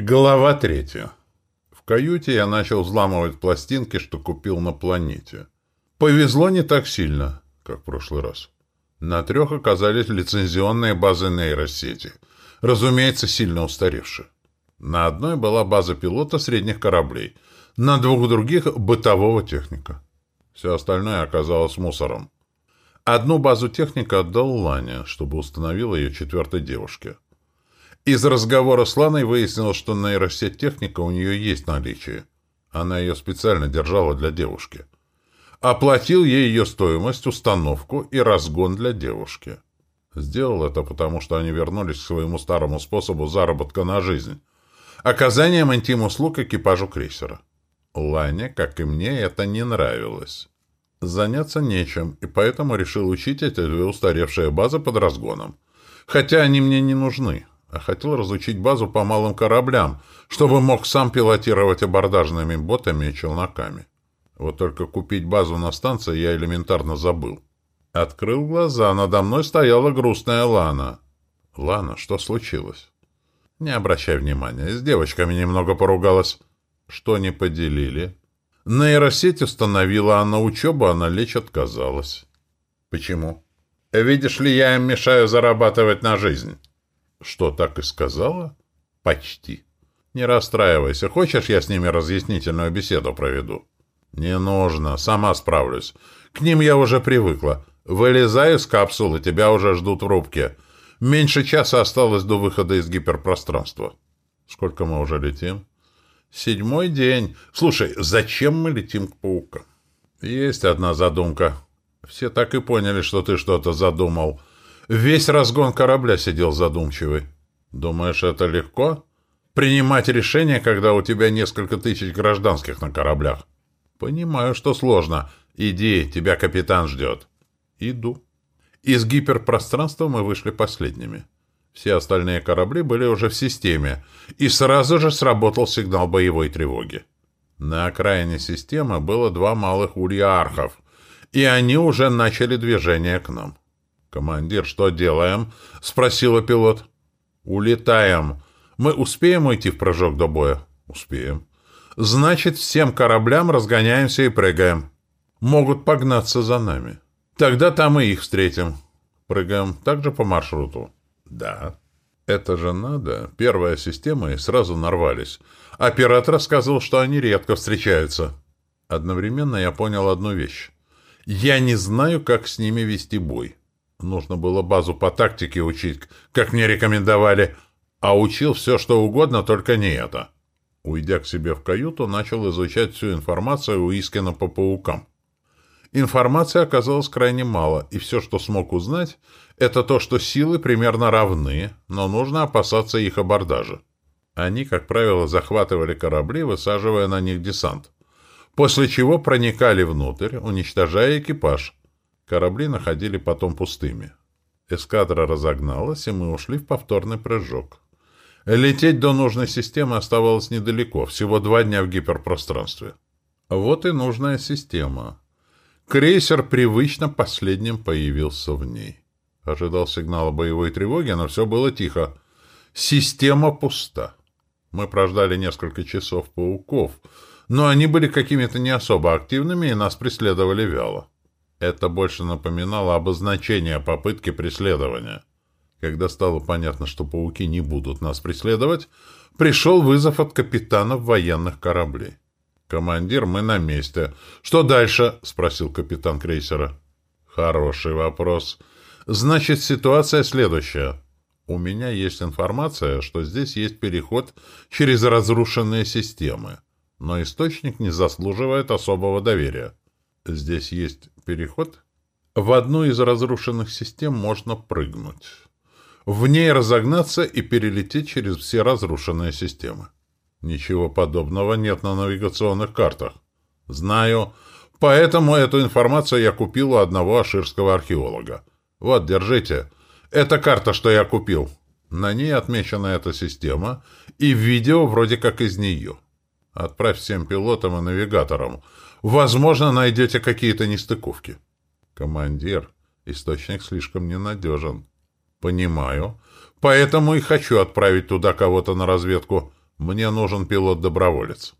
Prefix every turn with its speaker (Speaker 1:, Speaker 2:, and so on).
Speaker 1: Глава третья. В каюте я начал взламывать пластинки, что купил на планете. Повезло не так сильно, как в прошлый раз. На трех оказались лицензионные базы нейросети, разумеется, сильно устаревшие. На одной была база пилота средних кораблей, на двух других — бытового техника. Все остальное оказалось мусором. Одну базу техника отдал Лане, чтобы установила ее четвертой девушке. Из разговора с Ланой выяснилось, что нейросеть техника у нее есть наличие. Она ее специально держала для девушки. Оплатил ей ее стоимость, установку и разгон для девушки. Сделал это потому, что они вернулись к своему старому способу заработка на жизнь. Оказанием интим-услуг экипажу крейсера. Лане, как и мне, это не нравилось. Заняться нечем, и поэтому решил учить эти две устаревшие базы под разгоном. Хотя они мне не нужны а хотел разучить базу по малым кораблям, чтобы мог сам пилотировать абордажными ботами и челноками. Вот только купить базу на станции я элементарно забыл. Открыл глаза, надо мной стояла грустная Лана. «Лана, что случилось?» «Не обращай внимания, с девочками немного поругалась». «Что не поделили?» «Нейросеть установила, а на учебу она лечь отказалась». «Почему?» «Видишь ли, я им мешаю зарабатывать на жизнь». Что, так и сказала? Почти. Не расстраивайся. Хочешь, я с ними разъяснительную беседу проведу? Не нужно. Сама справлюсь. К ним я уже привыкла. Вылезай из капсулы, тебя уже ждут в рубке. Меньше часа осталось до выхода из гиперпространства. Сколько мы уже летим? Седьмой день. Слушай, зачем мы летим к паукам? Есть одна задумка. Все так и поняли, что ты что-то задумал. Весь разгон корабля сидел задумчивый. Думаешь, это легко? Принимать решение, когда у тебя несколько тысяч гражданских на кораблях? Понимаю, что сложно. Иди, тебя капитан ждет. Иду. Из гиперпространства мы вышли последними. Все остальные корабли были уже в системе, и сразу же сработал сигнал боевой тревоги. На окраине системы было два малых улья архов, и они уже начали движение к нам. «Командир, что делаем?» — спросила пилот. «Улетаем. Мы успеем уйти в прыжок до боя?» «Успеем». «Значит, всем кораблям разгоняемся и прыгаем. Могут погнаться за нами. Тогда там и их встретим. Прыгаем также по маршруту?» «Да». «Это же надо. Первая система, и сразу нарвались. Оператор сказал, что они редко встречаются». Одновременно я понял одну вещь. Я не знаю, как с ними вести бой. Нужно было базу по тактике учить, как мне рекомендовали, а учил все, что угодно, только не это. Уйдя к себе в каюту, начал изучать всю информацию у Искина по паукам. Информации оказалось крайне мало, и все, что смог узнать, это то, что силы примерно равны, но нужно опасаться их абордажа. Они, как правило, захватывали корабли, высаживая на них десант, после чего проникали внутрь, уничтожая экипаж, Корабли находили потом пустыми. Эскадра разогналась, и мы ушли в повторный прыжок. Лететь до нужной системы оставалось недалеко, всего два дня в гиперпространстве. Вот и нужная система. Крейсер привычно последним появился в ней. Ожидал сигнала боевой тревоги, но все было тихо. Система пуста. Мы прождали несколько часов пауков, но они были какими-то не особо активными и нас преследовали вяло. Это больше напоминало обозначение попытки преследования. Когда стало понятно, что пауки не будут нас преследовать, пришел вызов от капитанов военных кораблей. «Командир, мы на месте. Что дальше?» — спросил капитан крейсера. «Хороший вопрос. Значит, ситуация следующая. У меня есть информация, что здесь есть переход через разрушенные системы, но источник не заслуживает особого доверия. Здесь есть переход. В одну из разрушенных систем можно прыгнуть. В ней разогнаться и перелететь через все разрушенные системы. Ничего подобного нет на навигационных картах. Знаю. Поэтому эту информацию я купил у одного аширского археолога. Вот, держите. Это карта, что я купил. На ней отмечена эта система, и видео вроде как из нее. Отправь всем пилотам и навигаторам — Возможно, найдете какие-то нестыковки. Командир, источник слишком ненадежен. Понимаю. Поэтому и хочу отправить туда кого-то на разведку. Мне нужен пилот-доброволец.